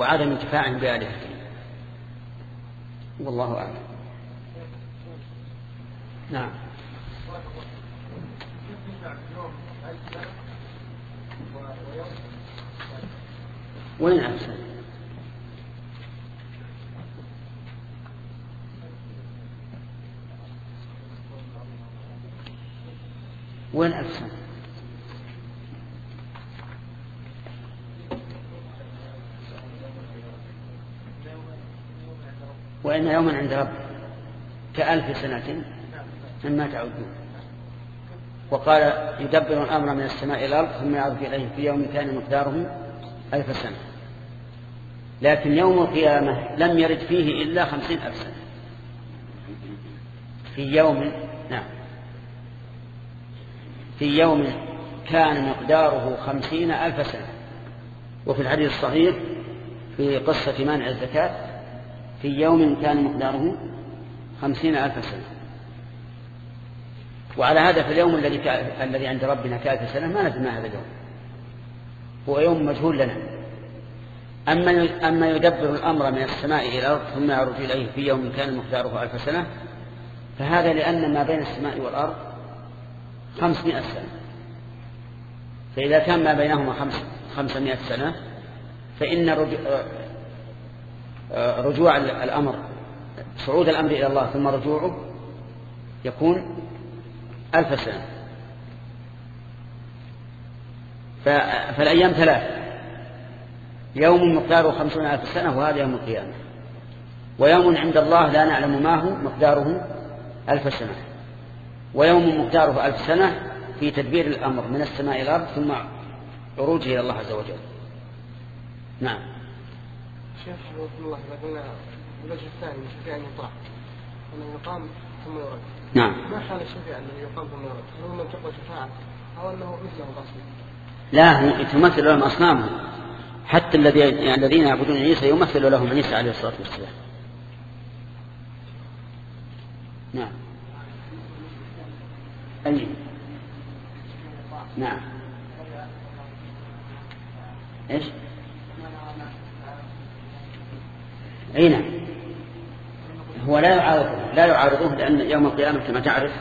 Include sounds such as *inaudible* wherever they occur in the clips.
وعدم انتفاعهم بآلهتهم. والله أعلم. نعم. وين أحسن؟ وين أحسن؟ وإن يوما عند رب كألف سنة مما تعدون. وقال يدبر الأمر من السماء إلى الأرض ثم يعرض إليه في يوم كان مقداره ألف سنة. لكن يوم القيامة لم يرد فيه إلا خمسين ألف سنة. في يوم نعم. في يوم كان مقداره خمسين ألف سنة. وفي الحديث الصحيح في قصة مانع الزكاة في يوم كان مقداره خمسين ألف سنة. وعلى هذا في اليوم الذي الذي عند ربنا كألف سنة ما ندري ما هذا اليوم. هو يوم مجهول لنا. أما أما يدبر الأمر من السماء إلى الأرض ثم يعرج إليه في يوم كان مقداره ألف سنة فهذا لأن ما بين السماء والأرض خمسمائة سنة. فإذا كان ما بينهما خمس خمسمائة سنة فإن رجوع الأمر صعود الأمر إلى الله ثم رجوعه يكون ألف سنة. فالأيام ثلاث. يوم مقداره خمسون ألف سنة وهذا يوم القيامة. ويوم عند الله لا نعلم ما هو مقداره ألف سنة. ويوم مقداره ألف سنة في تدبير الأمر من السماء إلى الأرض ثم عروجه إلى الله عز وجل. نعم. شيخ الله إذا قلنا الوجه الثاني الشفيع أن يطاع أنه يقام ثم يرد. نعم. ما حال الشفيع أنه يقام ثم يرد؟ هل هو من تقوى شفاعة أو أنه مثله الأصل لا تمثل لهم أصنامهم. حتى الذين يعبدون عيسى يمثل لهم عيسى عليه الصلاة والسلام. نعم. أي. نعم. إيش؟ أي نعم. هو لا يعارضه لا يعارضه لأن يوم القيامة كما تعرف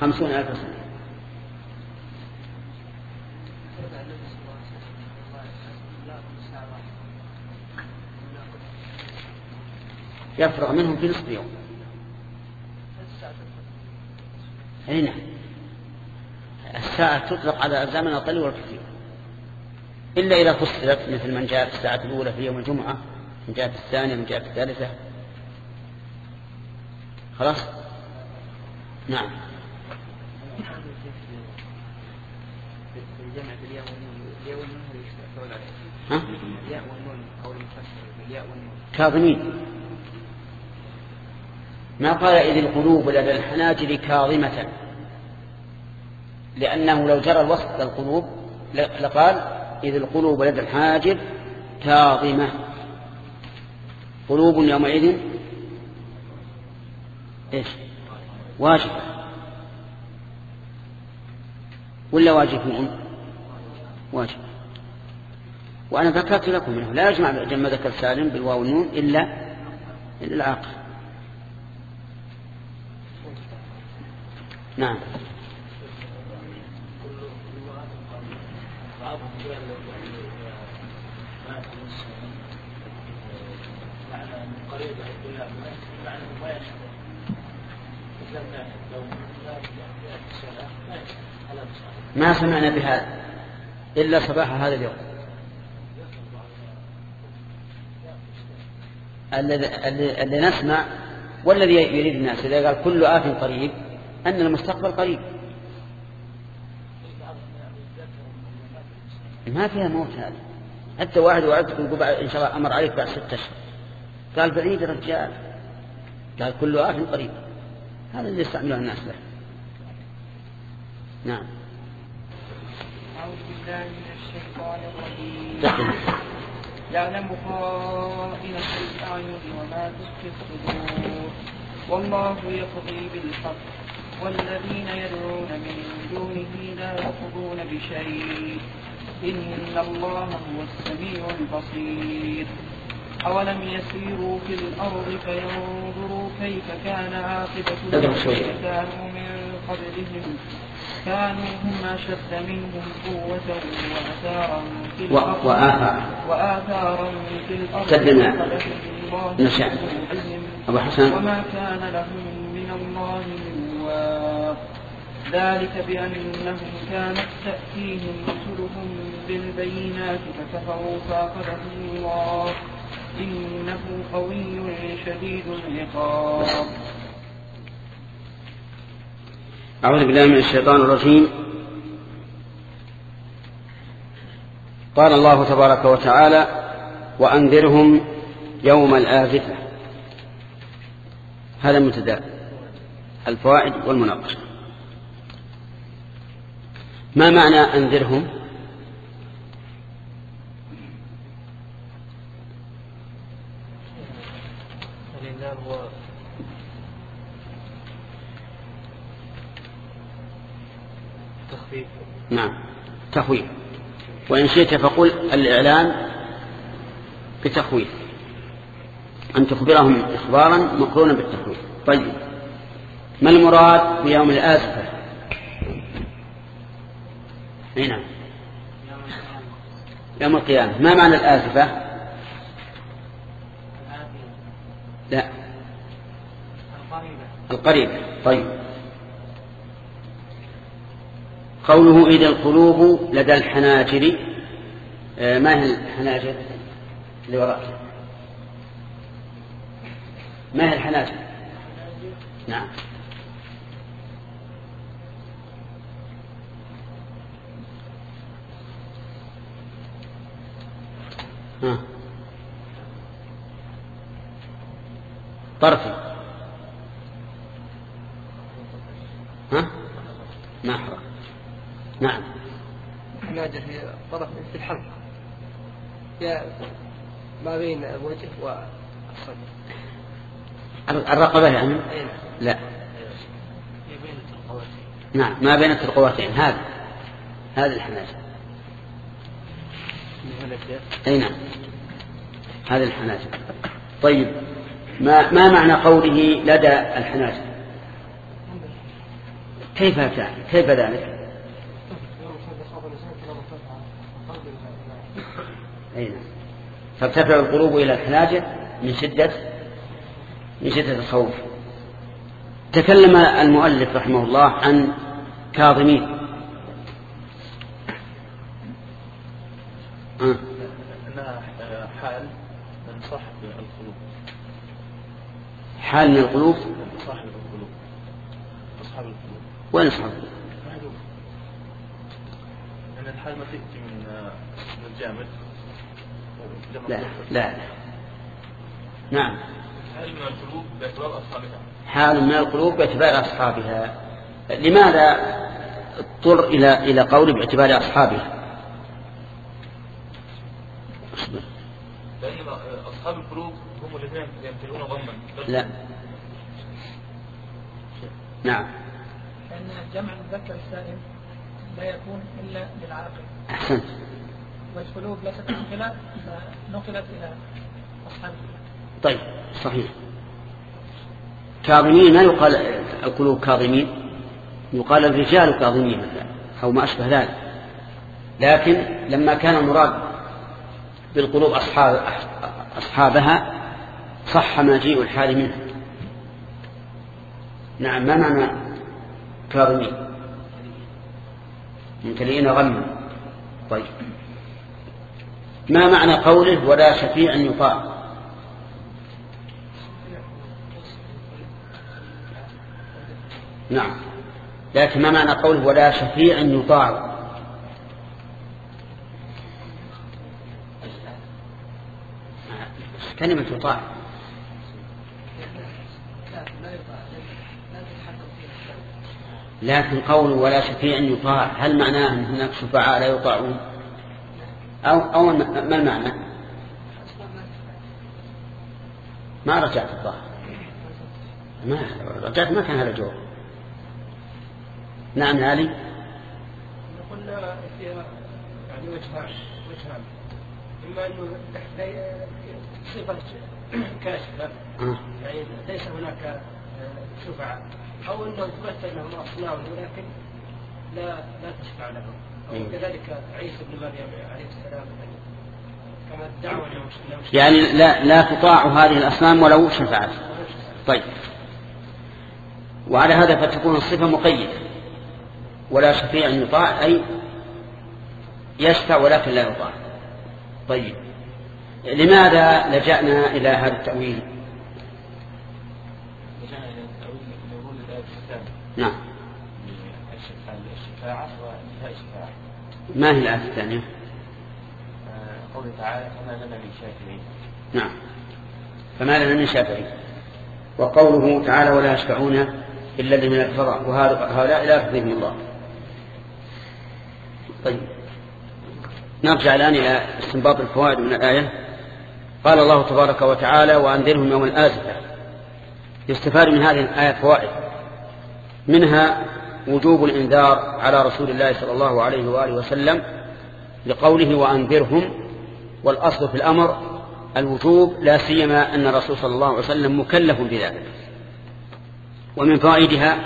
خمسون ألف سنة. يفرغ منهم في نصف يوم. أي نعم. الساعة تطلق على الزمن القليل والكثير. إلا إذا فصلت مثل من جاء في الساعة الأولى في يوم الجمعة من في الثانية من في الثالثة. خلاص؟ نعم. ها؟ كاظمين. ما قال إذ القلوب لدى الحناجر كاظمة؟ لأنه لو جرى الوصف للقلوب لقال إذ القلوب لدى الحاجر كاظمة. قلوب يومئذ إيش؟ واجب. ولا واجبون واجب. وأنا ذكرت لكم منه لا يجمع جمع ذكر سالم بالواو والنون إلا إلا العاقل نعم. ما سمعنا بهذا إلا صباح هذا اليوم. الذي نسمع والذي يريد الناس إذا قال كل آت قريب أن المستقبل قريب. ما فيها موت هذا. حتى واحد وعدك يقول إن شاء الله أمر عليك بعد ستة أشهر. قال بعيد الرجال. قال كل آت قريب. هذا اللي يستعمله الناس له. نعم. أعوذ بالله من الشيطان الرجيم. يعلم خائنة الأعين وما تخفي الصدور. والله يقضي بالحق. والذين يدعون من دونه لا يقضون بشيء. إن الله هو السميع البصير. أولم يسيروا في الأرض فينظروا كيف كان عاقبة الذين كانوا من قبلهم. كانوا هم أشد منهم قوة وأثارا في الأرض. وآثارا. في الأرض. سدنا نشأ. أبو حسن. وما كان لهم من الله من واق. ذلك بأنهم كانت تأتيهم رسلهم بالبينات فكفروا فأخذهم الله. إنه قوي شديد العقاب. أعوذ بالله من الشيطان الرجيم. قال الله تبارك وتعالى وأنذرهم يوم الآزفة هذا مبتدا الفوائد والمناقشة. ما معنى أنذرهم نعم تخويف. وإن شئت فقل الإعلام بتخويف. أن تخبرهم إخبارا مقرونا بالتخويف. طيب. ما المراد بيوم الآزفة نعم. يوم القيامة. ما معنى الآزفة لا. القريبة. طيب. قوله إذا القلوب لدى الحناجر آه، ما هي الحناجر اللي وراء ما هي الحناجر؟ نعم. ها. طرفي. ها؟ ما نعم. الحناجر هي طرف في الحلق. هي ما بين الوجه والصدر. الرقبة يعني؟ لا. نعم ما بين الترقوتين هذا. هذا الحناجر أي نعم. هذه الحناجر طيب. ما ما معنى قوله لدى الحناجر كيف كيف ذلك؟ أي نعم. ترتفع القلوب إلى الحناجر من شدة من شدة الخوف. تكلم المؤلف رحمه الله عن كاظمين. أه. أنها حال من صاحب القلوب. حال من القلوب؟ صاحب القلوب. أصحاب القلوب. وين أصحاب القلوب؟ ان الحال ما تأتي من الجامد. لا لا. نعم. حال من القلوب باعتبار أصحابها. حال من القلوب باعتبار أصحابها. لماذا اضطر إلى إلى قول باعتبار أصحابها؟ لأن أصحاب القلوب هم الذين يمتلئون ضما لا. نعم. لأن جمع المذكر السالم لا يكون إلا بالعاقل. أحسنت. والقلوب ليست نقلة نقلت إلى أصحاب طيب صحيح. كاظمين ما يقال القلوب كاظمين؟ يقال الرجال كاظمين أو ما أشبه ذلك. لكن لما كان المراد بالقلوب أصحاب أصحابها صح مجيء الحال منها. نعم ما معنى كاظمين؟ ممتلئين غما. طيب. ما معنى قوله ولا شفيع يطاع؟ نعم. لكن ما معنى قوله ولا شفيع يطاع؟ كلمة يطاع. لكن قوله ولا شفيع يطاع هل معناه أن هناك شفعاء لا يطاعون؟ أو, أو ما المعنى؟ ما رجعت الظاهر. ما رجعت ما كان هذا الجواب نعم علي. قلنا في يعني وجهان وجهان إما أنه صفة كاشفة. يعني ليس هناك آه، شفعاء أو أنه تمثل لهم أصنام ولكن لا لا تشفع لهم. أو كذلك عيسى بن مريم عليه السلام. كما ادعوا يعني لا لا تطاع هذه الأصنام ولو شفعت. طيب. وعلى هذا فتكون الصفة مقيدة. ولا شفيع يطاع أي يشفع ولكن لا يطاع. طيب. لماذا لجأنا إلى هذا التأويل؟ نعم. الشفاعة ما هي الآية الثانية؟ آه، قوله تعالى فما لنا من شافعين. نعم. فما لنا من شافعين. وقوله تعالى ولا يشفعون إلا لمن ارتضى وهؤلاء لا يرضيهم الله. طيب. نرجع الآن إلى استنباط الفوائد من الآية. قال الله تبارك وتعالى وأنذرهم يوم الآزفة. يستفاد من هذه الآية فوائد. منها وجوب الإنذار على رسول الله صلى الله عليه وآله وسلم لقوله وأنذرهم والأصل في الأمر الوجوب لا سيما أن الرسول صلى الله عليه وسلم مكلف بذلك. ومن فوائدها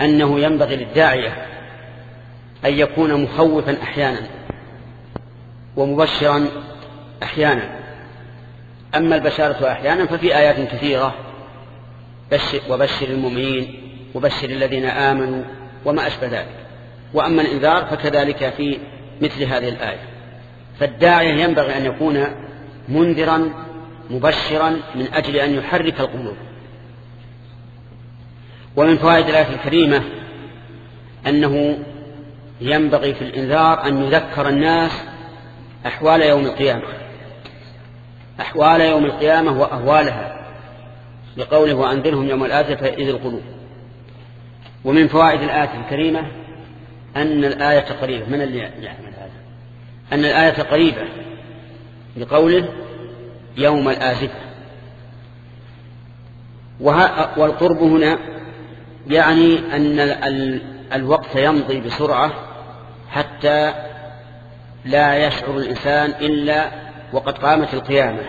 أنه ينبغي للداعية أن يكون مخوفا أحيانا ومبشرا أحيانا. أما البشارة أحيانا ففي آيات كثيرة بشر وبشر المؤمنين وبشر الذين آمنوا وما أشبه ذلك. وأما الإنذار فكذلك في مثل هذه الآية. فالداعية ينبغي أن يكون منذرا مبشرا من أجل أن يحرك القلوب. ومن فوائد الآية الكريمة أنه ينبغي في الإنذار أن يذكر الناس أحوال يوم القيامة. أحوال يوم القيامة وأهوالها. بقوله وأنذرهم يوم الآزفة إذ القلوب. ومن فوائد الآية الكريمة أن الآية قريبة. من اللي يعمل هذا؟ أن الآية قريبة بقوله يوم الآزفة. والقرب هنا يعني أن الوقت يمضي بسرعة حتى لا يشعر الإنسان إلا وقد قامت القيامة.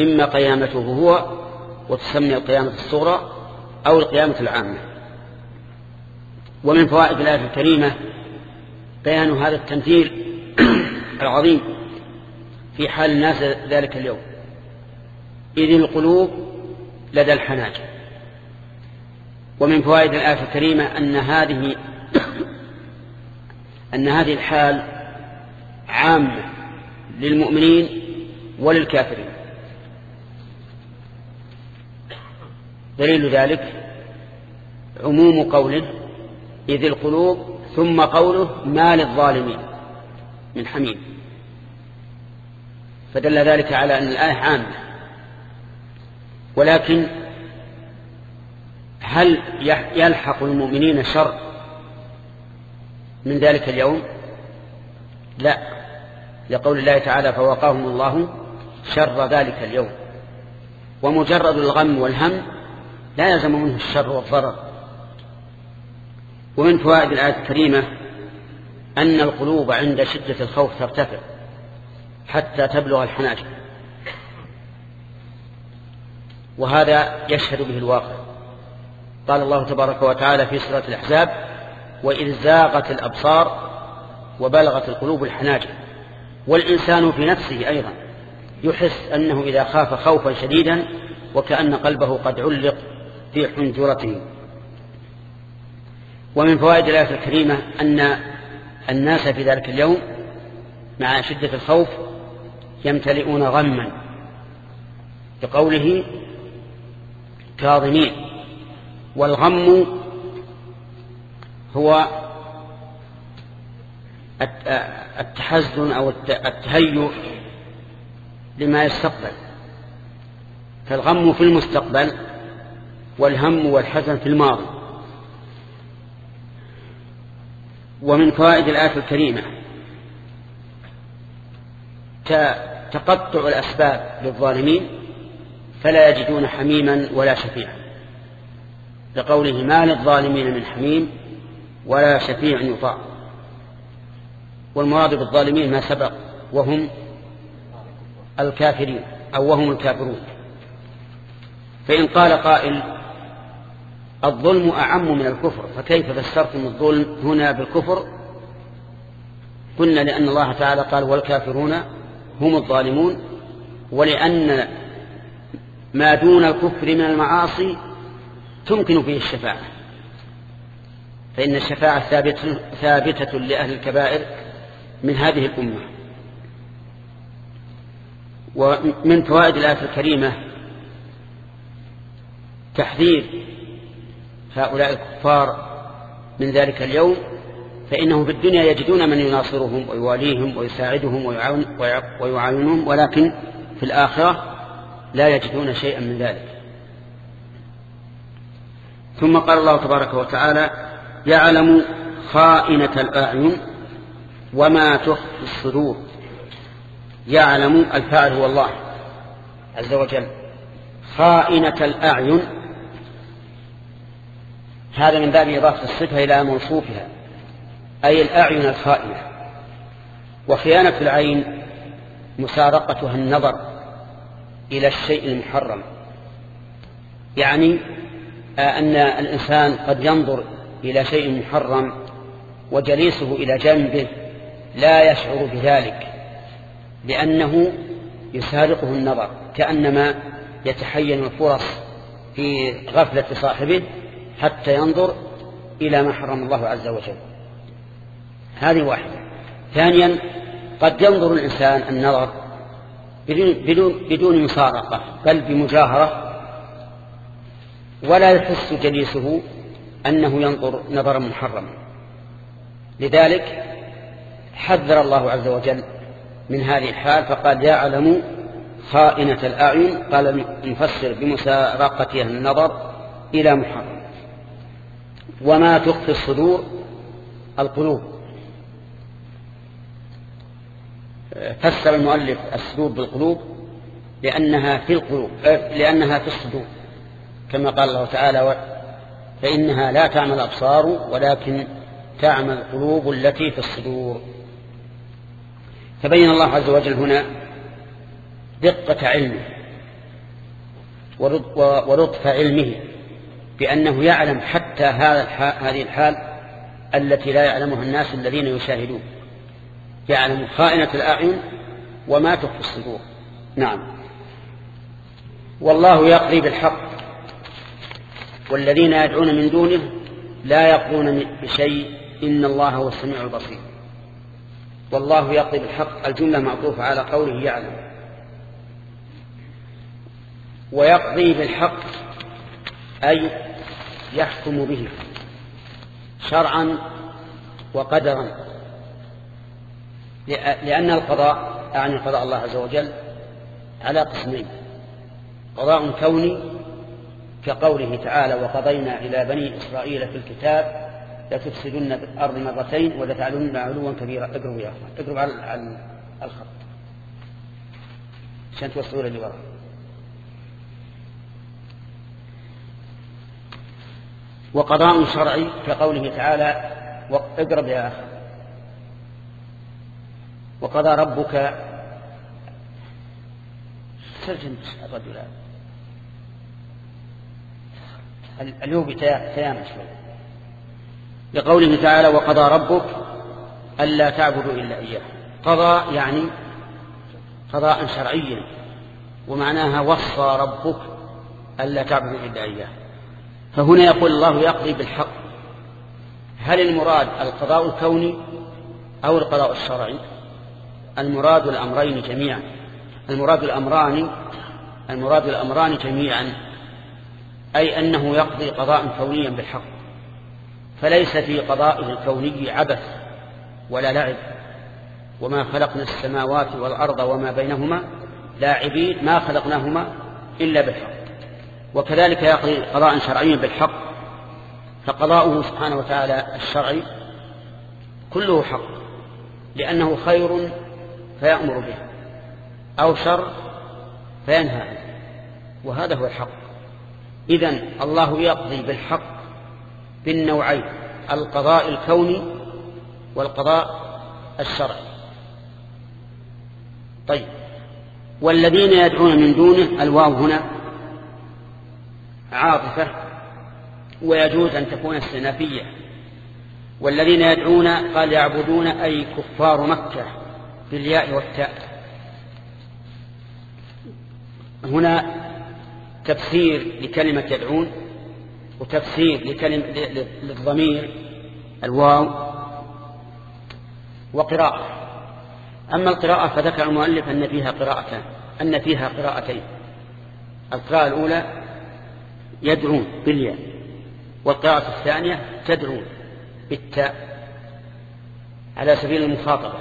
إما قيامته هو وتسمي القيامة الصغرى أو القيامة العامة. ومن فوائد الآية الكريمة بيان هذا التمثيل *clears throat* العظيم في حال الناس ذلك اليوم. إذ القلوب لدى الحناجر. ومن فوائد الآية الكريمة أن هذه *clears throat* أن هذه الحال عامة للمؤمنين وللكافرين. دليل ذلك عموم قوله إذ القلوب ثم قوله ما للظالمين من حميم. فدل ذلك على أن الآية عامة. ولكن هل يلحق المؤمنين شر من ذلك اليوم؟ لا. لقول الله تعالى فوقاهم الله شر ذلك اليوم. ومجرد الغم والهم لا يلزم منه الشر والضرر. ومن فوائد الآية الكريمة أن القلوب عند شدة الخوف ترتفع حتى تبلغ الحناجر. وهذا يشهد به الواقع. قال الله تبارك وتعالى في سورة الأحزاب وإذ زاغت الأبصار وبلغت القلوب الحناجر. والإنسان في نفسه أيضا يحس أنه إذا خاف خوفا شديدا وكأن قلبه قد علق في حنجرته. ومن فوائد الآية الكريمة أن الناس في ذلك اليوم مع شدة الخوف يمتلئون غما بقوله كاظمين والغم هو التحزن أو التهيؤ لما يستقبل. فالغم في المستقبل والهم والحزن في الماضي. ومن فوائد الآية الكريمة. تقطع الأسباب للظالمين فلا يجدون حميما ولا شفيعا. لقوله ما للظالمين من حميم ولا شفيع يطاع. والمراد بالظالمين ما سبق وهم الكافرين أو وهم الكافرون. فإن قال قائل الظلم أعم من الكفر فكيف فسرتم الظلم هنا بالكفر؟ قلنا لأن الله تعالى قال والكافرون هم الظالمون ولأن ما دون الكفر من المعاصي تمكن فيه الشفاعة فإن الشفاعة ثابتة, ثابتة لأهل الكبائر من هذه الأمة. ومن فوائد الآية الكريمة تحذير هؤلاء الكفار من ذلك اليوم فإنهم في الدنيا يجدون من يناصرهم ويواليهم ويساعدهم ويعاونهم ولكن في الآخرة لا يجدون شيئا من ذلك. ثم قال الله تبارك وتعالى يعلم خائنة الأعين وما تخفي الصدور. يعلم الفاعل هو الله عز وجل. خائنة الأعين هذا من باب إضافة الصفة إلى موصوفها أي الأعين الخائنة. وخيانة العين مسارقتها النظر إلى الشيء المحرم. يعني أن الإنسان قد ينظر إلى شيء محرم وجليسه إلى جنبه لا يشعر بذلك لأنه يسارقه النظر كأنما يتحين الفرص في غفلة صاحبه حتى ينظر إلى ما حرم الله عز وجل. هذه واحدة. ثانيا قد ينظر الإنسان النظر بدون, بدون مسارقة بل بمجاهرة ولا يحس جليسه أنه ينظر نظرا محرما لذلك حذر الله عز وجل من هذه الحال فقال يعلم خائنة الأعين. قال نفسر بمسارقتها النظر إلى محرم. وما تخفي الصدور القلوب. فسر المؤلف الصدور بالقلوب لأنها في القلوب لأنها في الصدور كما قال الله تعالى فإنها لا تعمل الأبصار ولكن تعمل القلوب التي في الصدور. فبين الله عز وجل هنا دقة علمه ولطف علمه. بأنه يعلم حتى هذه الحال التي لا يعلمها الناس الذين يشاهدون. يعلم خائنة الأعين وما تخفي الصدور. نعم. والله يقضي بالحق. والذين يدعون من دونه لا يقضون بشيء. إن الله هو السميع البصير. والله يقضي بالحق. الجملة معطوفة على قوله يعلم. ويقضي بالحق أي يحكم به شرعا وقدرا. لأن القضاء أعني قضاء الله عز وجل على قسمين. قضاء كوني كقوله تعالى وقضينا إلى بني إسرائيل في الكتاب لتفسدن الأرض مرتين ولتعلن علوا كبيرا. اقربوا يا أخوان اقربوا على الخط. عشان توصلوا اللي وراء. وقضاء شرعي كقوله تعالى اقرب يا أخي وقضى ربك سجن الرجل. اليوم تيام شوي. لقوله تعالى وقضى ربك ألا تعبدوا إلا إياه قضى يعني قضاء شرعيا ومعناها وصى ربك ألا تعبدوا إلا إياه فهنا يقول الله يقضي بالحق. هل المراد القضاء الكوني أو القضاء الشرعي؟ المراد الأمرين جميعا. المراد الأمران المراد الأمران جميعا. أي أنه يقضي قضاء كونيا بالحق. فليس في قضائه الكوني عبث ولا لعب. وما خلقنا السماوات والأرض وما بينهما لاعبين ما خلقناهما إلا بالحق. وكذلك يقضي قضاء شرعيا بالحق فقضاؤه سبحانه وتعالى الشرعي كله حق لأنه خير فيأمر به أو شر فينهى عنه وهذا هو الحق. إذن الله يقضي بالحق بالنوعين القضاء الكوني والقضاء الشرعي. طيب والذين يدعون من دونه الواو هنا عاطفة ويجوز أن تكون استنافية والذين يدعون قال يعبدون أي كفار مكة بالياء والتاء. هنا تفسير لكلمة يدعون وتفسير لكلمة للضمير الواو وقراءة. أما القراءة فذكر المؤلف أن فيها قراءتان أن فيها قراءتين. القراءة الأولى يدعون بالياء والقراءة الثانية تدعون بالتاء على سبيل المخاطبة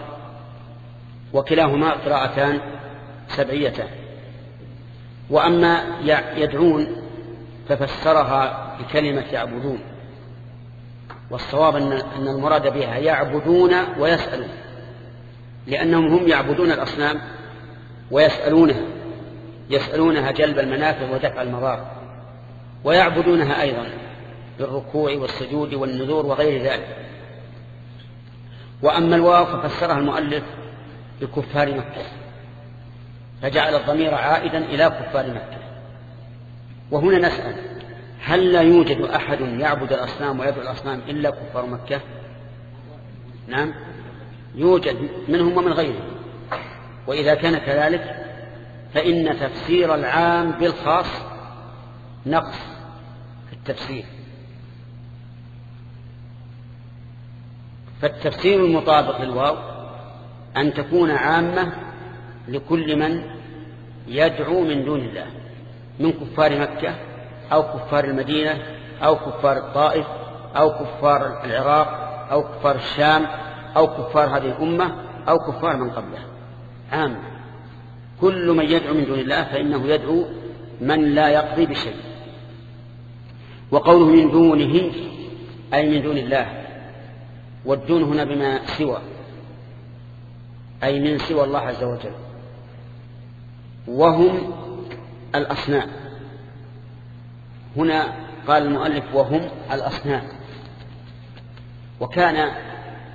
وكلاهما قراءتان سبعيتان. وأما يدعون ففسرها بكلمة يعبدون والصواب أن المراد بها يعبدون ويسألون لأنهم هم يعبدون الأصنام ويسألونها يسألونها جلب المنافع ودفع المضار. ويعبدونها أيضا بالركوع والسجود والنذور وغير ذلك. وأما الواو ففسرها المؤلف بكفار مكة فجعل الضمير عائدا إلى كفار مكة. وهنا نسأل هل لا يوجد أحد يعبد الأصنام ويدعو الأصنام إلا كفار مكة؟ نعم يوجد منهم ومن غيرهم. وإذا كان كذلك فإن تفسير العام بالخاص نقص في التفسير. فالتفسير المطابق للواو أن تكون عامة لكل من يدعو من دون الله من كفار مكة أو كفار المدينة أو كفار الطائف أو كفار العراق أو كفار الشام أو كفار هذه الأمة أو كفار من قبلها عام كل من يدعو من دون الله فإنه يدعو من لا يقضي بشيء. وقوله من دونه أي من دون الله والدون هنا بما سوى أي من سوى الله عز وجل وهم الأصنام. هنا قال المؤلف وهم الأصنام. وكان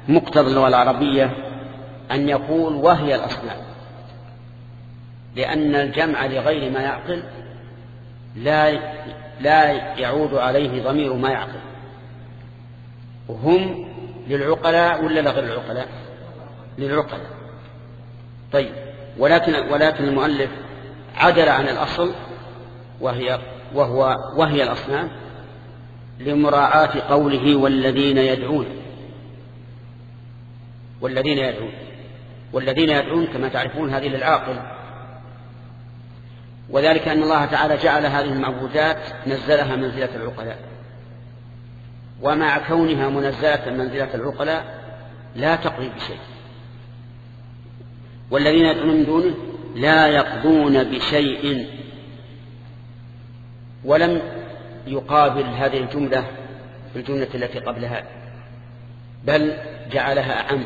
مقتضى اللغة العربية أن يقول وهي الأصنام لأن الجمع لغير ما يعقل لا لا يعود عليه ضمير ما يعقل. وهم للعقلاء ولا لغير العقلاء؟ للعقلاء. طيب ولكن ولكن المؤلف عدل عن الأصل وهي وهو وهي الأصنام لمراعاة قوله والذين يدعون. والذين يدعون. والذين يدعون كما تعرفون هذه للعاقل. وذلك أن الله تعالى جعل هذه المعبودات نزلها منزلة العقلاء. ومع كونها منزلة منزلة العقلاء لا تقضي بشيء. والذين يدعون من دونه لا يقضون بشيء. ولم يقابل هذه الجملة بالجملة التي قبلها بل جعلها أعم.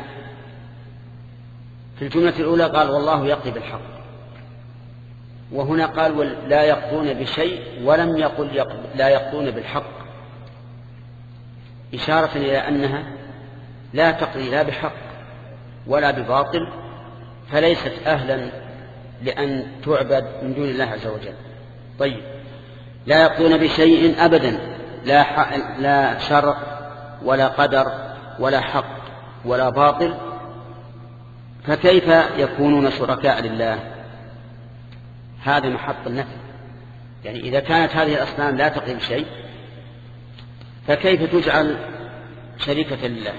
في الجملة الأولى قال والله يقضي بالحق. وهنا قال لا يقضون بشيء ولم يقل لا يقضون بالحق. إشارة إلى أنها لا تقضي لا بحق ولا بباطل فليست أهلا لأن تعبد من دون الله عز وجل. طيب. لا يقضون بشيء أبدا لا, لا شرع ولا قدر ولا حق ولا باطل فكيف يكونون شركاء لله؟ هذا محط النفي يعني إذا كانت هذه الأصنام لا تقضي بشيء فكيف تجعل شريكة لله؟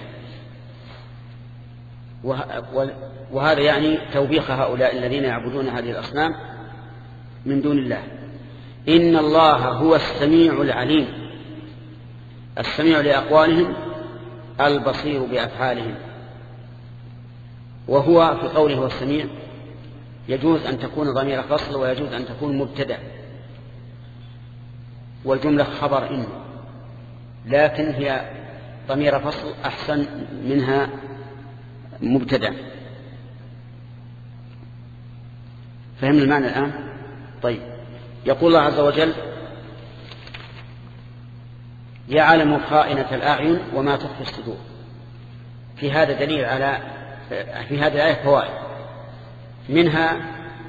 وهذا يعني توبيخ هؤلاء الذين يعبدون هذه الأصنام من دون الله. إن الله هو السميع العليم. السميع لأقوالهم البصير بأفعالهم. وهو في قوله هو السميع يجوز أن تكون ضمير فصل ويجوز أن تكون مبتدأ. والجملة خبر إن. لكن هي ضمير فصل أحسن منها مبتدأ. فهمنا المعنى الآن؟ طيب. يقول الله عز وجل يعلم خائنة الأعين وما تخفي الصدور. في هذا دليل على في هذه الآية فوائد. منها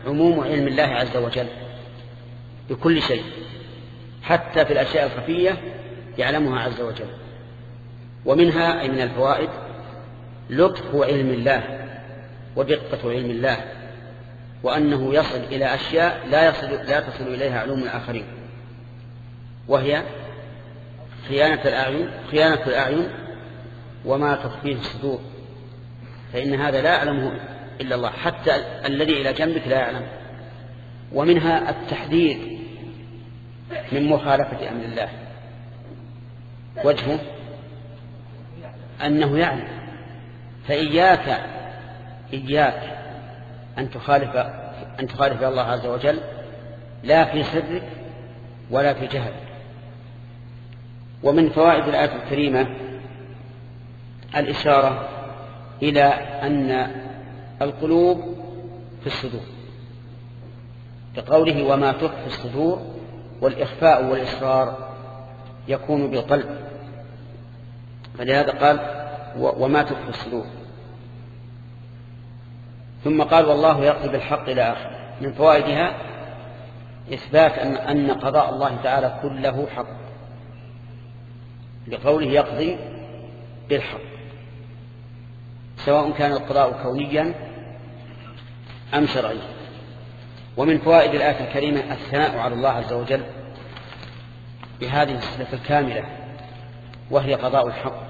عموم علم الله عز وجل بكل شيء حتى في الأشياء الخفية يعلمها عز وجل. ومنها أي من الفوائد لطف علم الله ودقة علم الله وأنه يصل إلى أشياء لا, يصل لا تصل إليها علوم الآخرين وهي خيانة الأعين خيانة الأعين وما تخفيه الصدور فإن هذا لا يعلمه إلا الله. حتى الذي إلى جنبك لا يعلم. ومنها التحذير من مخالفة أمر الله. وجهه أنه يعلم. فإياك إياك أن تخالف أن تخالف الله عز وجل لا في سرك ولا في جهلك ومن فوائد الآية الكريمة الإشارة إلى أن القلوب في الصدور. كقوله وما تخفي الصدور والإخفاء والإصرار يكون بالقلب. فلهذا قال وما تخفي الصدور. ثم قال والله يقضي بالحق إلى آخر من فوائدها إثبات أن, أن قضاء الله تعالى كله حق. لقوله يقضي بالحق. سواء كان القضاء كونيا أم شرعيا ومن فوائد الآية الكريمة الثناء على الله عز وجل بهذه الصفة الكاملة وهي قضاء الحق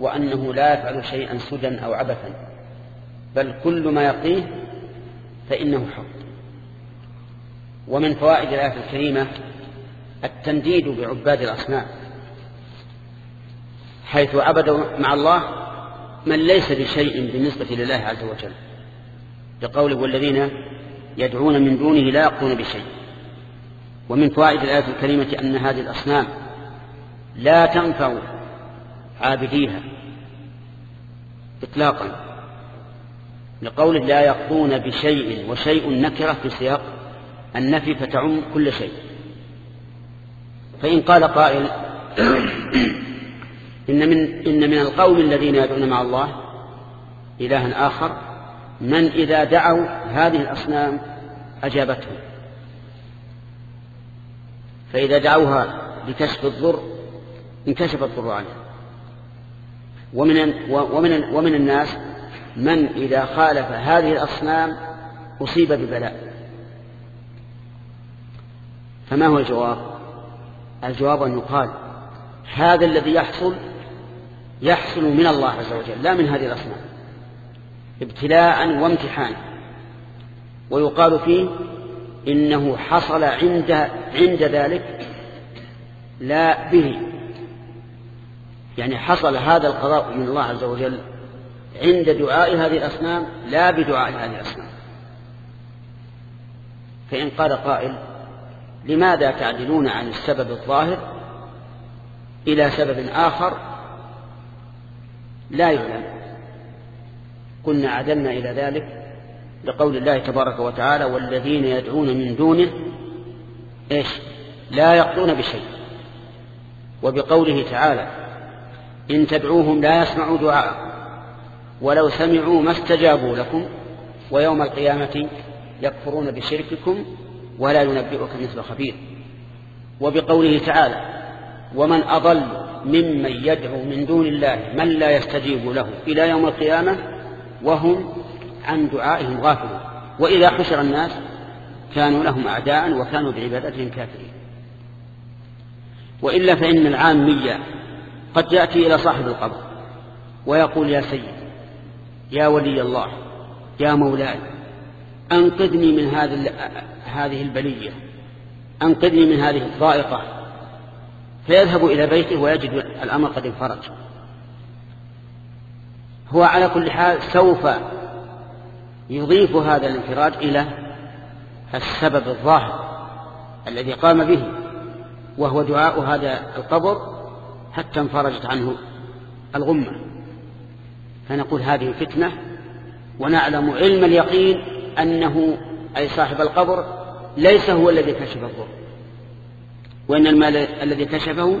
وأنه لا يفعل شيئا سدى أو عبثا بل كل ما يقضيه فإنه حق. ومن فوائد الآية الكريمة التنديد بعباد الأصنام حيث عبدوا مع الله من ليس بشيء بالنسبة لله عز وجل. لقوله والذين يدعون من دونه لا يقضون بشيء. ومن فوائد الآية الكريمة أن هذه الأصنام لا تنفع عابديها إطلاقا لقوله لا يقضون بشيء وشيء نكرة في سياق النفي فتعم كل شيء. فإن قال قائل *clears throat* إن من, إن من القوم الذين يدعون مع الله إلها آخر من إذا دعوا هذه الأصنام أجابتهم. فإذا دعوها لكشف الضر انكشف الضر عنها. ومن, ومن, ومن الناس من إذا خالف هذه الأصنام أصيب ببلاء. فما هو الجواب؟ الجواب أن يقال هذا الذي يحصل يحصل من الله عز وجل لا من هذه الأصنام. ابتلاء وامتحانا ويقال فيه إنه حصل عند عند ذلك لا به. يعني حصل هذا القضاء من الله عز وجل عند دعاء هذه الأصنام لا بدعاء هذه الأصنام. فإن قال قائل لماذا تعدلون عن السبب الظاهر إلى سبب آخر؟ لا يعلم. قلنا عدلنا إلى ذلك لقول الله تبارك وتعالى والذين يدعون من دونه إيش؟ لا يقضون بشيء. وبقوله تعالى إن تدعوهم لا يسمعوا دعاء ولو سمعوا ما استجابوا لكم ويوم القيامة يكفرون بشرككم ولا ينبئك مثل خبير. وبقوله تعالى ومن أضل ممن يدعو من دون الله من لا يستجيب له إلى يوم القيامة وهم عن دعائهم غافلون. وإذا حشر الناس كانوا لهم أعداء وكانوا بعبادتهم كافرين. وإلا فإن العامية قد يأتي إلى صاحب القبر ويقول يا سيد يا ولي الله يا مولاي أنقذني من هذه البلية أنقذني من هذه الضائقة. فيذهب إلى بيته ويجد الأمر قد انفرج. هو على كل حال سوف يضيف هذا الانفراج إلى السبب الظاهر الذي قام به وهو دعاء هذا القبر حتى انفرجت عنه الغمة. فنقول هذه فتنة ونعلم علم اليقين أنه أي صاحب القبر ليس هو الذي كشف الضر. وإن المال الذي كشفه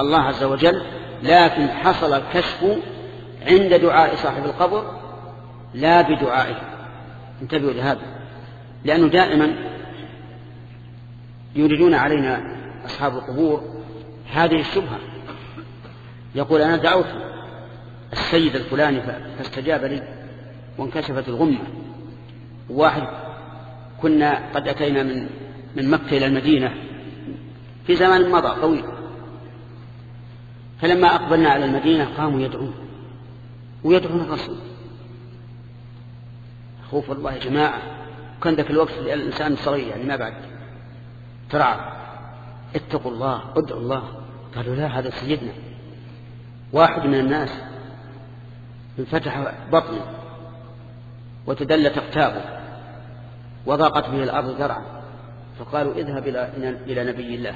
الله عز وجل لكن حصل الكشف عند دعاء صاحب القبر لا بدعائه. انتبهوا لهذا. لأنه دائما يريدون علينا أصحاب القبور هذه الشبهة. يقول أنا دعوت السيد الفلاني فاستجاب لي وانكشفت الغمة. واحد كنا قد أتينا من من مكة إلى المدينة في زمان مضى طويل. فلما أقبلنا على المدينة قاموا يدعون. ويدعون الرسول. خوف الله يا جماعة. كان ذاك الوقت الإنسان صغير يعني ما بعد. ترعى اتقوا الله ادعوا الله. قالوا لا هذا سيدنا. واحد من الناس انفتح بطنه وتدلت أقتابه وضاقت به الأرض ذرعا. فقالوا اذهب إلى نبي الله.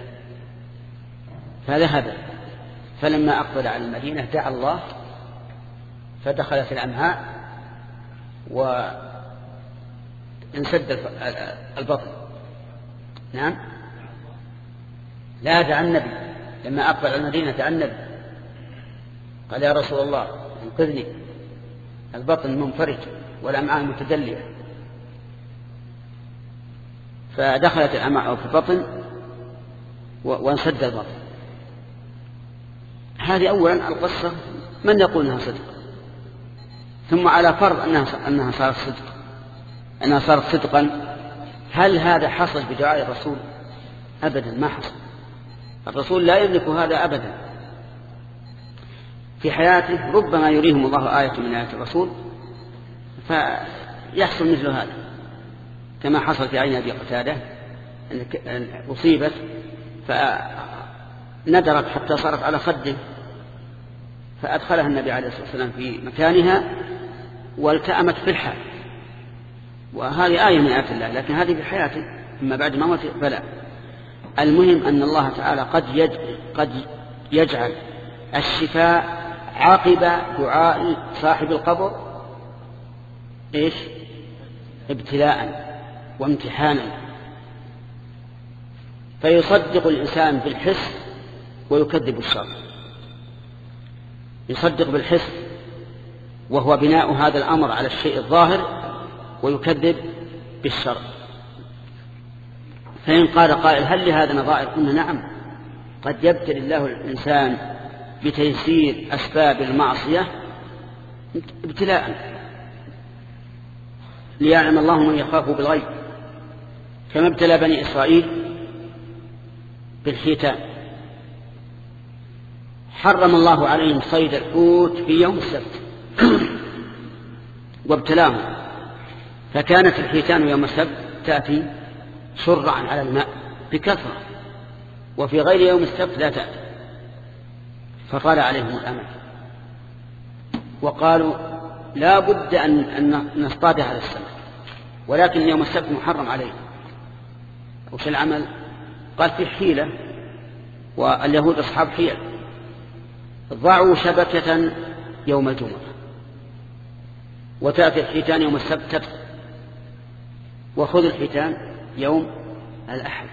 فذهب. فلما أقبل على المدينة دعا الله فدخلت الامعاء وانسد البطن. نعم. لا دعا النبي لما أقبل على المدينة دعا النبي قال يا رسول الله انقذني. البطن منفرج والأمعاء متدلية فدخلت الأمعاء في البطن وانسد البطن. هذه أولا القصة. من يقول أنها صدق؟ ثم على فرض أنها, أنها صارت صدق أنها صارت صدقا. هل هذا حصل بدعاء الرسول؟ أبدا ما حصل. الرسول لا يملك هذا أبدا. في حياته ربما يريهم الله آية من آيات الرسول فيحصل مثل هذا. كما حصل في عين أبي قتادة أن أصيبت فندرت حتى صارت على خده. فأدخلها النبي عليه الصلاة والسلام في مكانها والتأمت في الحال. وهذه آية من آيات الله لكن هذه في حياته أما بعد ما فلا. المهم أن الله تعالى قد قد يجعل الشفاء عقب دعاء صاحب القبر. إيش؟ ابتلاء وامتحانا. فيصدق الإنسان بالحس ويكذب الشر يصدق بالحس وهو بناء هذا الأمر على الشيء الظاهر ويكذب بالشر. فإن قال قائل هل لهذا نظائر؟ قلنا نعم. قد يبتلي الله الإنسان بتيسير أسباب المعصية ابتلاء ليعلم الله من يخاف بالغيب كما ابتلى بني إسرائيل بالحيتان. حرم الله عليهم صيد الحوت في يوم السبت *clears throat* وابتلاهم. فكانت الحيتان يوم السبت تأتي شرعا على الماء بكثرة وفي غير يوم السبت لا تأتي. فطال عليهم الأمل. وقالوا لا بد أن نصطاد هذا السمك ولكن يوم السبت محرم عليه وش العمل قال في حيلة واليهود أصحاب حيل. ضعوا شبكة يوم الجمعة وتأتي الحيتان يوم السبت وخذ الحيتان يوم الأحد.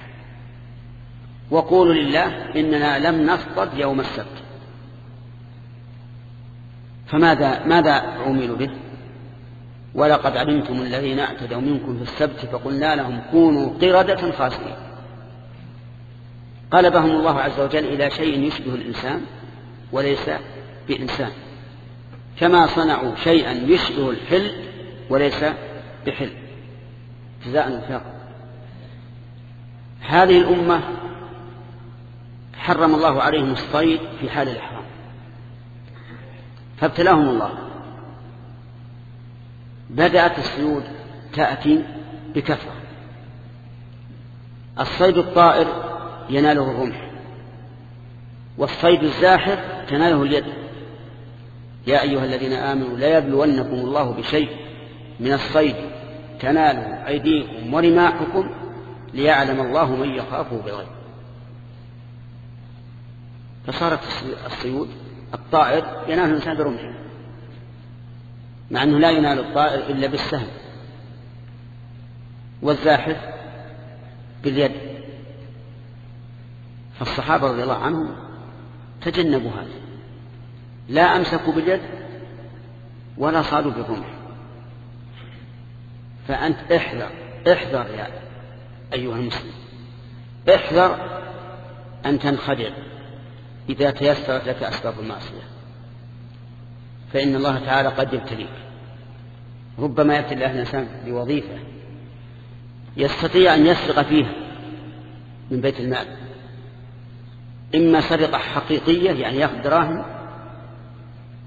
وقولوا لله إننا لم نصطد يوم السبت. فماذا ماذا عملوا به؟ ولقد علمتم الذين اعتدوا منكم في السبت فقلنا لهم كونوا قردة خاسرين قلبهم الله عز وجل إلى شيء يشبه الإنسان وليس بإنسان. كما صنعوا شيئا يشبه الحل وليس بحل جزاء وفاقا. هذه الأمة حرم الله عليهم الصيد في حال الإحرام. فابتلاهم الله. بدأت الصيود تأتي بكثرة. الصيد الطائر يناله الرمح. والصيد الزاحف تناله اليد. يا أيها الذين آمنوا لا يبلونكم الله بشيء من الصيد. تناله أيديكم ورماحكم ليعلم الله من يخافه بالغيب فصارت الصيود الطائر ينال الإنسان برمحه مع أنه لا ينال الطائر إلا بالسهم والزاحف باليد. فالصحابة رضي الله عنهم تجنبوا هذا. لا أمسكوا باليد ولا صادوا بالرمح. فأنت احذر احذر يا أيها المسلم. احذر أن تنخدع إذا تيسرت لك أسباب المعصية. فإن الله تعالى قد يبتليك. ربما يأتي الله الإنسان بوظيفة يستطيع أن يسرق فيها من بيت المال. إما سرقة حقيقية يعني يأخذ دراهم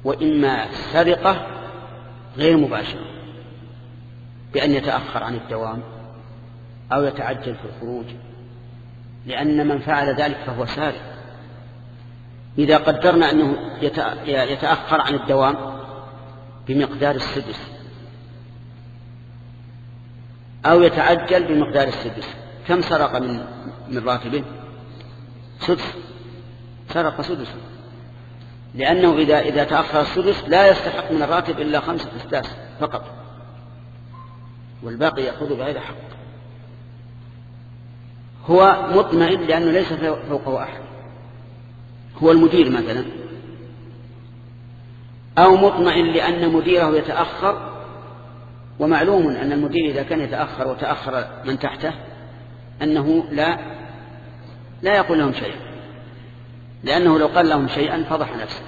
وإما سرقة غير مباشرة بأن يتأخر عن الدوام أو يتعجل في الخروج لأن من فعل ذلك فهو سارق. إذا قدرنا أنه يتأخر عن الدوام بمقدار السدس أو يتعجل بمقدار السدس كم سرق من من راتبه؟ سدس. سرق سدس لأنه إذا إذا تأخر السدس لا يستحق من الراتب إلا خمسة أسداس فقط. والباقي يأخذ بغير حق. هو مطمئن لأنه ليس فوقه أحد. هو المدير مثلا. أو مطمئن لأن مديره يتأخر ومعلوم أن المدير إذا كان يتأخر وتأخر من تحته أنه لا لا يقول لهم شيئا. لأنه لو قال لهم شيئا فضح نفسه.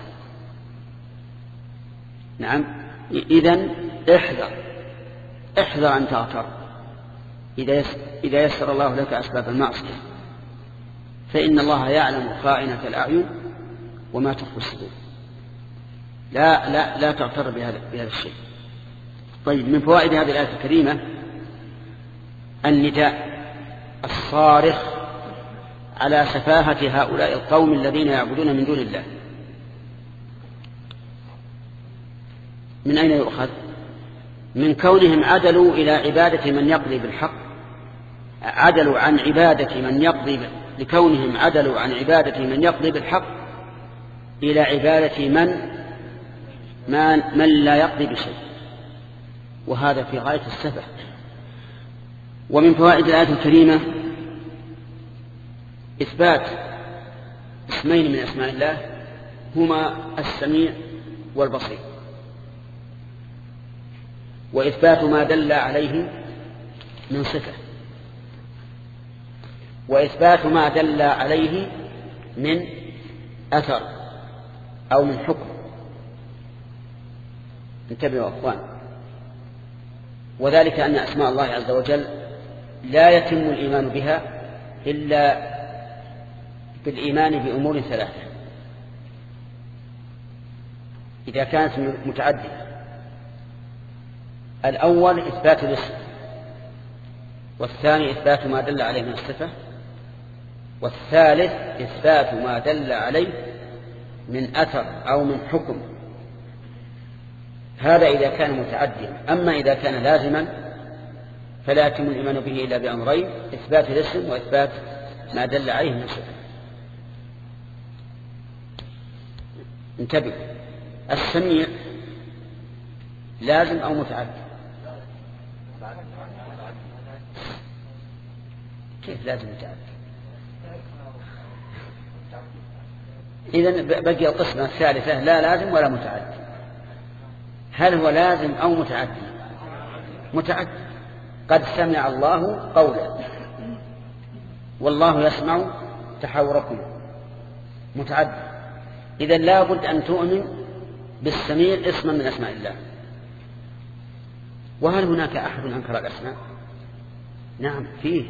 نعم. إذا احذر. احذر أن تغتر. إذا يسر الله لك أسباب المعصية. فإن الله يعلم خائنة الأعين وما تخفي الصدور. لا لا لا تغتر بهذا بهذا الشيء. طيب من فوائد هذه الآية الكريمة النداء الصارخ على سفاهة هؤلاء القوم الذين يعبدون من دون الله. من أين يؤخذ؟ من كونهم عدلوا إلى عبادة من يقضي بالحق. عدلوا عن عبادة من يقضي لكونهم عدلوا عن عبادة من يقضي بالحق إلى عبادة من من, من لا يقضي بشيء. وهذا في غاية السفة. ومن فوائد الآية الكريمة إثبات اسمين من أسماء الله هما السميع والبصير. وإثبات ما دل عليه من صفة. وإثبات ما دل عليه من أثر أو من حكم. انتبهوا أخوان. وذلك أن أسماء الله عز وجل لا يتم الإيمان بها إلا بالإيمان بأمور ثلاثة. إذا كانت متعددة. الأول إثبات الاسم. والثاني إثبات ما دل عليه من الصفة. والثالث إثبات ما دل عليه من أثر أو من حكم. هذا إذا كان متعديا أما إذا كان لازما فلا يتم الإيمان به إلا بأمرين إثبات الاسم وإثبات ما دل عليه من صفة انتبه. السميع لازم أو متعدي كيف لازم يتعدى إذا بقي القسمة الثالثة لا لازم ولا متعدي هل هو لازم أو متعدي متعدي قد سمع الله قولا والله يسمع تحاوركم متعدي إذا لابد أن تؤمن بالسميع اسما من أسماء الله. وهل هناك أحد أنكر الأسماء؟ نعم فيه.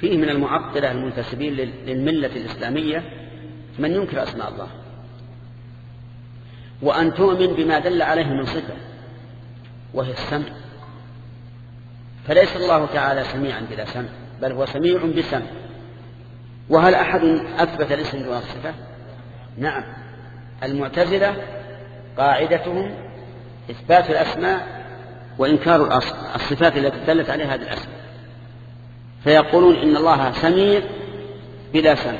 فيه من المعطلة المنتسبين للملة الإسلامية من ينكر أسماء الله. وأن تؤمن بما دل عليه من صفة وهي السمع. فليس الله تعالى سميعا بلا سمع بل هو سميع بسمع. وهل أحد أثبت الاسم دون الصفة نعم. المعتزلة قاعدتهم إثبات الأسماء وإنكار الصفات التي دلت عليها هذه الأسماء. فيقولون إن الله سميع بلا سمع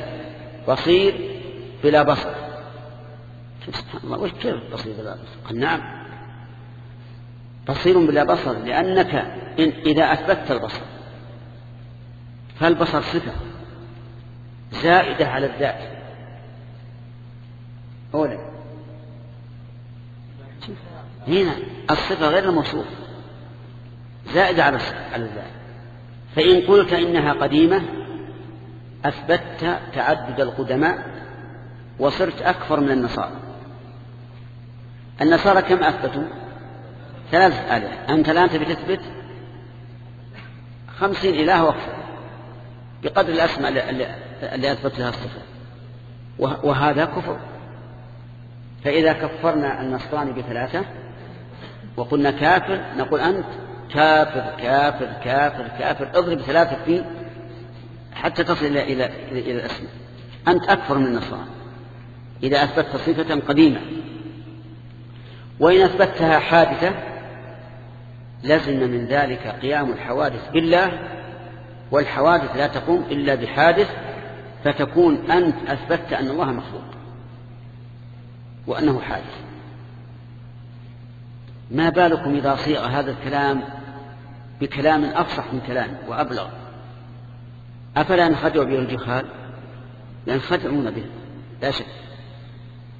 بصير بلا بصر. سبحان الله وش كيف بصير بلا بصر؟ قال نعم. بصير بلا بصر لأنك إن إذا أثبتت البصر. فالبصر صفة زائدة على الذات. أولا هنا الصفة غير الموصوف. زائدة على على الذات فإن قلت إنها قديمة أثبتت تعدد القدماء وصرت أكثر من النصارى. النصارى كم أثبتوا؟ ثلاثة آلاف. أنت الآن تبي تثبت؟ خمسين إله وأكثر. بقدر الأسماء اللي أثبت لها الصفة. وهذا كفر. فإذا كفرنا النصراني بثلاثة وقلنا كافر نقول أنت كافر كافر كافر كافر. اضرب ثلاثة في حتى تصل إلى إلى إلى الأسماء. أنت أكثر من النصراني. إذا أثبتت صفة قديمة. وإن أثبتها حادثة لزم من ذلك قيام الحوادث بالله والحوادث لا تقوم إلا بحادث فتكون أنت أثبتت أن الله مخلوق. وأنه حادث. ما بالكم إذا صيغ هذا الكلام بكلام أفصح من كلام وأبلغ؟ أفلا نخدع به الجهال؟ ينخدعون به لا شك.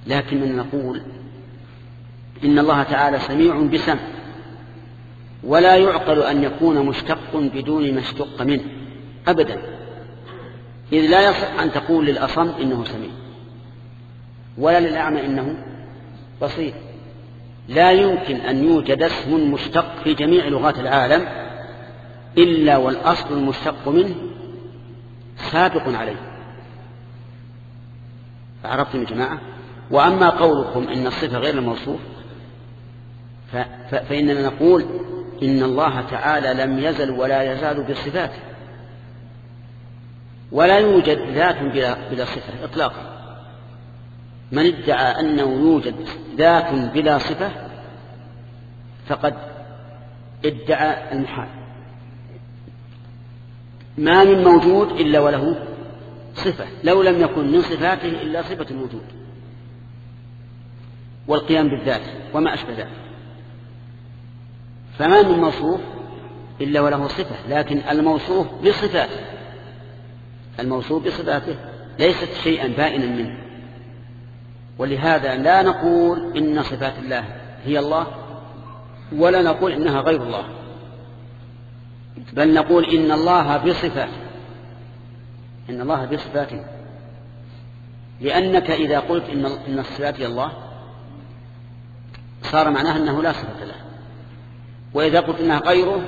لكننا نقول إن الله تعالى سميع بسمع ولا يعقل أن يكون مشتق بدون ما اشتق منه أبدا. إذ لا يصح أن تقول للأصم إنه سميع. ولا للأعمى إنه بصير. لا يمكن أن يوجد اسم مشتق في جميع لغات العالم إلا والأصل المشتق منه سابق عليه. عرفتم يا جماعة؟ وأما قولكم إن الصفة غير الموصوف فإننا نقول إن الله تعالى لم يزل ولا يزال بصفاته ولا يوجد ذات بلا, بلا صفة إطلاقا. من ادعى أنه يوجد ذات بلا صفة فقد ادعى المحال. ما من موجود إلا وله صفة لو لم يكن من صفاته إلا صفة الوجود والقيام بالذات وما أشبه ذلك. فما من موصوف إلا وله صفة لكن الموصوف بصفاته الموصوف بصفاته ليست شيئا بائنا منه. ولهذا لا نقول إن صفات الله هي الله ولا نقول إنها غير الله. بل نقول إن الله بصفاته إن الله بصفاته لأنك إذا قلت إن إن الصفات هي الله صار معناها أنه لا صفة له. وإذا قلت إنها غيره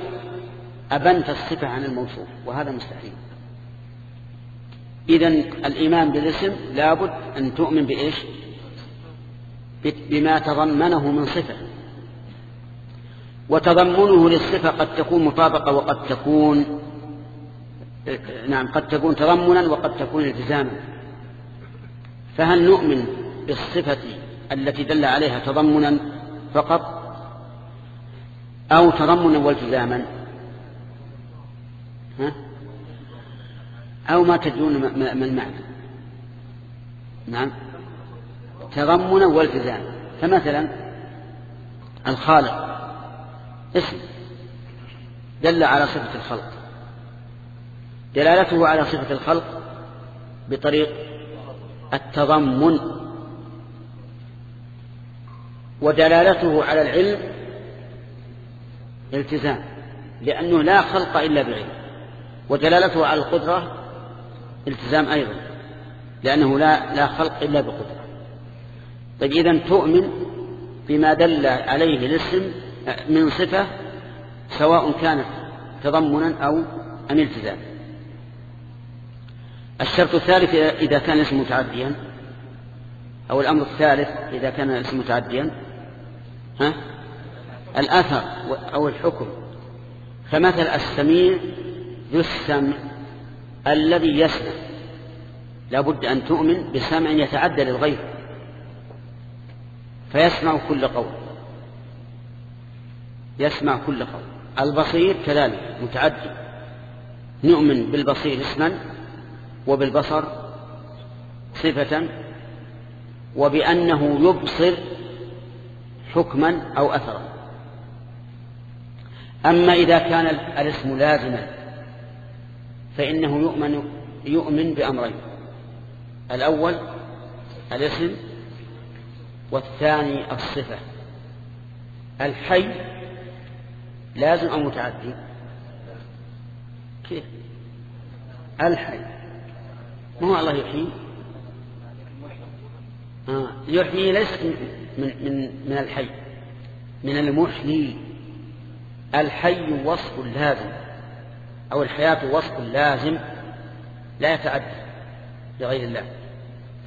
أبنت الصفة عن الموصوف وهذا مستحيل. إذا الإيمان بالاسم لابد أن تؤمن بإيش؟ بما تضمنه من صفة. وتضمنه للصفة قد تكون مطابقة وقد تكون نعم قد تكون تضمنا وقد تكون التزاما. فهل نؤمن بالصفة التي دل عليها تضمنا فقط؟ أو تضمنا والتزاما؟ ها؟ أو ما تدرون ما المعنى. نعم. تضمنا والتزاما فمثلا الخالق. اسم. دل على صفة الخلق. دلالته على صفة الخلق بطريق التضمن. ودلالته على العلم التزام لأنه لا خلق إلا بعلم. ودلالته على القدرة التزام أيضا. لأنه لا لا خلق إلا بقدرة. طيب إذا تؤمن بما دل عليه الاسم من صفة سواء كانت تضمنا أو أم التزام الشرط الثالث إذا كان الاسم متعديا أو الأمر الثالث إذا كان الاسم متعديا. ها؟ الأثر أو الحكم. فمثل السميع ذو السمع الذي يسمع. لابد أن تؤمن بسمع يتعدى للغير فيسمع كل قول. يسمع كل قول. البصير كذلك متعدي نؤمن بالبصير اسما وبالبصر صفة وبأنه يبصر حكما أو أثرا. أما إذا كان الاسم لازما فإنه يؤمن يؤمن بأمرين. الأول الاسم والثاني الصفة. الحي لازم أو متعدي؟ كيف؟ الحي. ما هو الله يحيي؟ آه. يحيي ليس من, من, من الحي. من المحيي. الحي وصف لازم. أو الحياة وصف لازم. لا يتعدى لغير الله.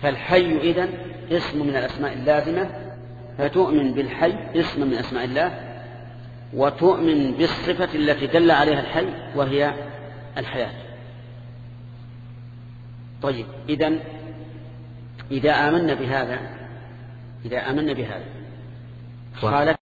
فالحي إذن اسم من الأسماء اللازمة فتؤمن بالحي اسم من أسماء الله وتؤمن بالصفة التي دل عليها الحي وهي الحياة. طيب إذن إذا آمنا بهذا إذا آمنا بهذا خالف